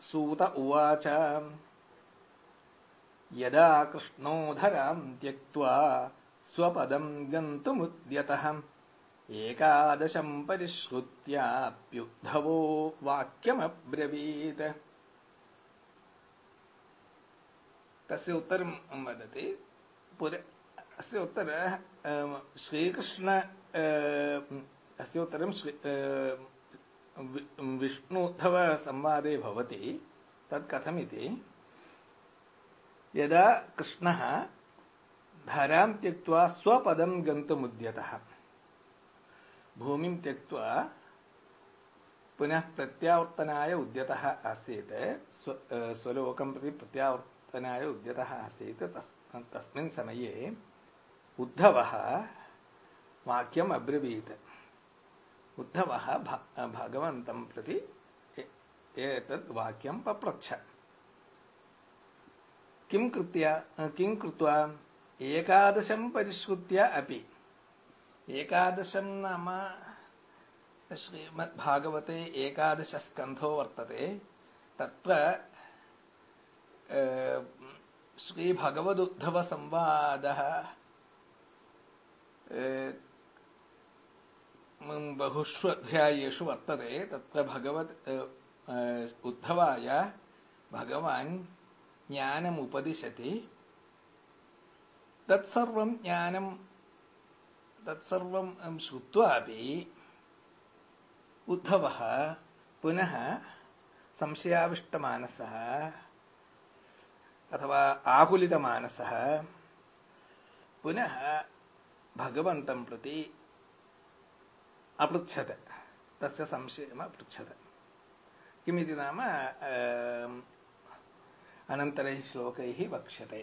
सूत उवाच। यदा कृष्णोधराम् त्यक्त्वा स्वपदम् गन्तुमुद्यतः एकादशम् परिश्रुत्याप्युद्धवो वाक्यमब्रवीत्। तस्य उत्तरं वदति। पुर अस्य उत्तर श्रीकृष्ण अस्य उत्तरं विष्णुद्धवसंवादे भवति, तत् यदा कृष्णः धरां त्यक्त्वा स्वपदं गन्तुमुद्यतः, भूमिं त्यक्त्वा पुनः प्रत्यावर्तनाय उद्यतः आसीत् स्वलोकं प्रति प्रत्यावर्तनाय उद्यतः आसीत् तस्मिन् समये उद्धवः वाक्यम् अब्रवीत्। उद्धवः भगवन्तं प्रति एतद् वाक्यं पप्रच्छ। किं कृत्य, किं कृत्वा? एकादशं परिष्कृत्य अपि। एकादशं नाम श्रीमद्भागवते एकादशस्कन्धो वर्तते। तत्र श्रीभगवदुद्धवसंवादः बहुषु अध्यायेषु वर्तते तत्र भगवत् उद्धवाय भगवान् ज्ञानमुपदिशति। तत्सर्वं ज्ञानं तत्सर्वं श्रुत्वापि उद्धवः पुनः संशयाविष्टमानसः अथवा आकुलितमानसः पुनः भगवन्तं प्रति अपृच्छत। तस्य संशयम् अपृच्छत। किमिति नाम अनन्तरैः श्लोकैः वक्ष्यते।